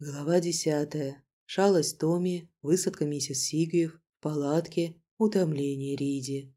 Глава десятая. Шалость Томи, высадка миссис Сигрев, в палатке, утомление Риди.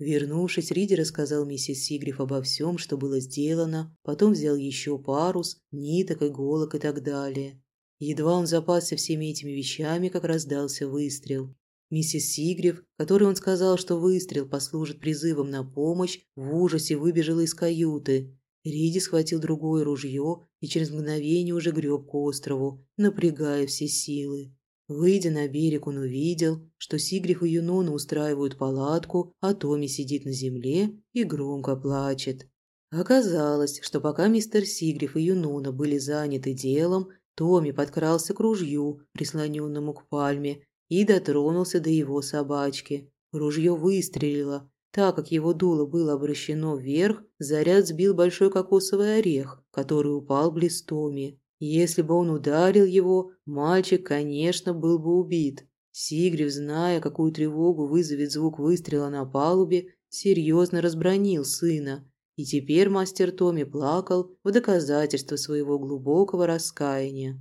Вернувшись, Риди рассказал миссис Сигрев обо всем, что было сделано, потом взял еще парус, ниток, иголок и так далее. Едва он запасся всеми этими вещами, как раздался выстрел. Миссис Сигрев, которой он сказал, что выстрел послужит призывом на помощь, в ужасе выбежала из каюты. Риди схватил другое ружье и через мгновение уже греб к острову, напрягая все силы. Выйдя на берег, он увидел, что Сигриф и Юнона устраивают палатку, а Томи сидит на земле и громко плачет. Оказалось, что пока мистер Сигриф и Юнона были заняты делом, Томи подкрался к ружью, прислоненному к пальме, и дотронулся до его собачки. Ружье выстрелило, так как его дуло было обращено вверх, заряд сбил большой кокосовый орех, который упал близ Томи. Если бы он ударил его, мальчик, конечно, был бы убит. Сигрив, зная, какую тревогу вызовет звук выстрела на палубе, серьезно разбронил сына. И теперь мастер Томи плакал в доказательство своего глубокого раскаяния.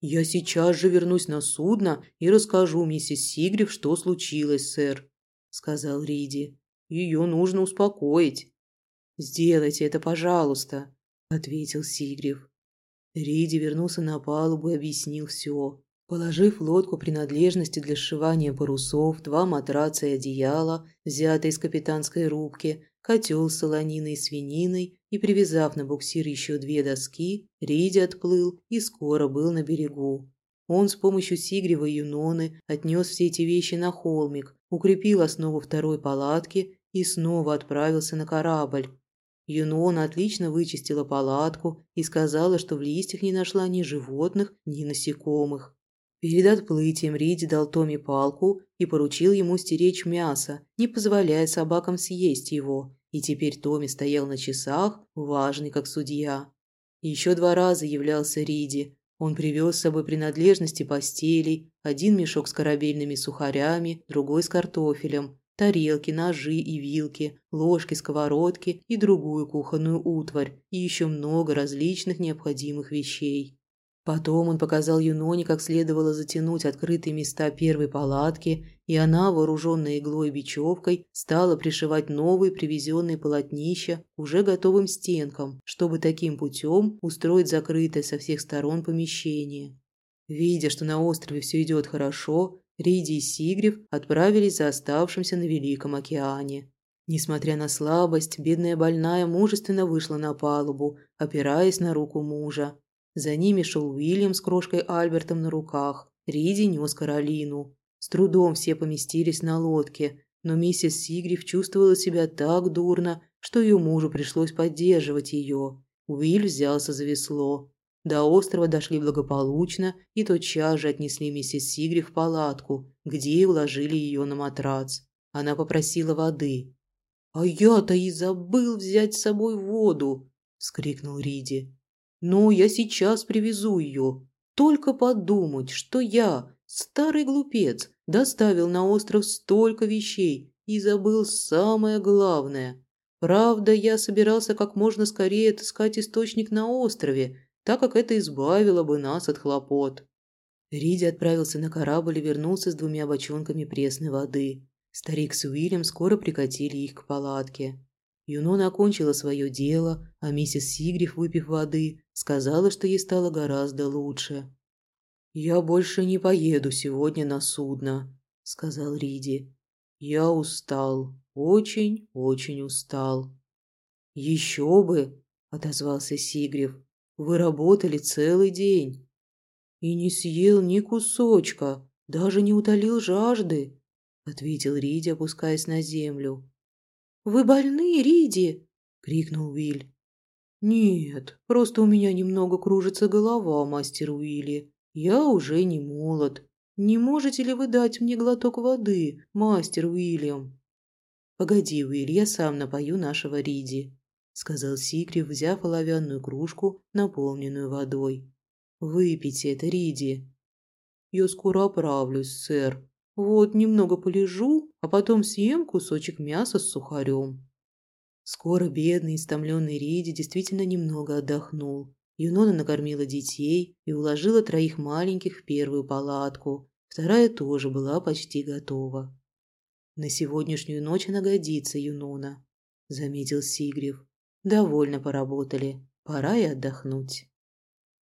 «Я сейчас же вернусь на судно и расскажу миссис Сигрив, что случилось, сэр», сказал Риди. «Ее нужно успокоить». «Сделайте это, пожалуйста», – ответил Сигрев. Риди вернулся на палубу и объяснил все. Положив лодку принадлежности для сшивания парусов, два матраца и одеяло, взятые из капитанской рубки, котел с солониной и свининой и привязав на буксир еще две доски, Риди отплыл и скоро был на берегу. Он с помощью Сигрева и Юноны отнес все эти вещи на холмик, укрепил основу второй палатки и снова отправился на корабль. Юнона отлично вычистила палатку и сказала, что в листьях не нашла ни животных, ни насекомых. Перед отплытием Риди дал Томи палку и поручил ему стеречь мясо, не позволяя собакам съесть его, и теперь Томи стоял на часах, важный как судья. Еще два раза являлся Риди, он привез с собой принадлежности постелей, один мешок с корабельными сухарями, другой с картофелем, тарелки, ножи и вилки, ложки, сковородки и другую кухонную утварь, и еще много различных необходимых вещей. Потом он показал Юноне, как следовало затянуть открытые места первой палатки, и она, вооруженная иглой и бечевкой, стала пришивать новые привезенные полотнища уже готовым стенкам, чтобы таким путем устроить закрытое со всех сторон помещение. Видя, что на острове все идет хорошо, Риди и Сигрев отправились за оставшимся на Великом океане. Несмотря на слабость, бедная больная мужественно вышла на палубу, опираясь на руку мужа. За ними шел Уильям с крошкой Альбертом на руках. Риди нес Каролину. С трудом все поместились на лодке, но миссис Сигриф чувствовала себя так дурно, что ее мужу пришлось поддерживать ее. Уиль взялся за весло. До острова дошли благополучно и тотчас же отнесли миссис Сигриф в палатку, где и уложили ее на матрац. Она попросила воды. «А я-то и забыл взять с собой воду!» – вскрикнул Риди. «Ну, я сейчас привезу ее. Только подумать, что я, старый глупец, доставил на остров столько вещей и забыл самое главное. Правда, я собирался как можно скорее отыскать источник на острове, так как это избавило бы нас от хлопот». Риди отправился на корабль и вернулся с двумя бочонками пресной воды. Старик с Уильям скоро прикатили их к палатке. Юнона окончила свое дело, а миссис Сигриф, выпив воды, сказала, что ей стало гораздо лучше. «Я больше не поеду сегодня на судно», — сказал Риди. «Я устал, очень-очень устал». «Еще бы», — отозвался Сигриф, — «вы работали целый день». «И не съел ни кусочка, даже не утолил жажды», — ответил Риди, опускаясь на землю. «Вы больны, Риди?» – крикнул Уиль. «Нет, просто у меня немного кружится голова, мастер Уилли. Я уже не молод. Не можете ли вы дать мне глоток воды, мастер Уильям?» «Погоди, Уиль, я сам напою нашего Риди», – сказал Сикрив, взяв оловянную кружку, наполненную водой. «Выпейте это, Риди». «Я скоро оправлюсь, сэр», вот, немного полежу, а потом съем кусочек мяса с сухарем. Скоро бедный, истомленный Риди действительно немного отдохнул. Юнона накормила детей и уложила троих маленьких в первую палатку. Вторая тоже была почти готова. «На сегодняшнюю ночь она годится, Юнона», — заметил Сигрев. «Довольно поработали. Пора и отдохнуть».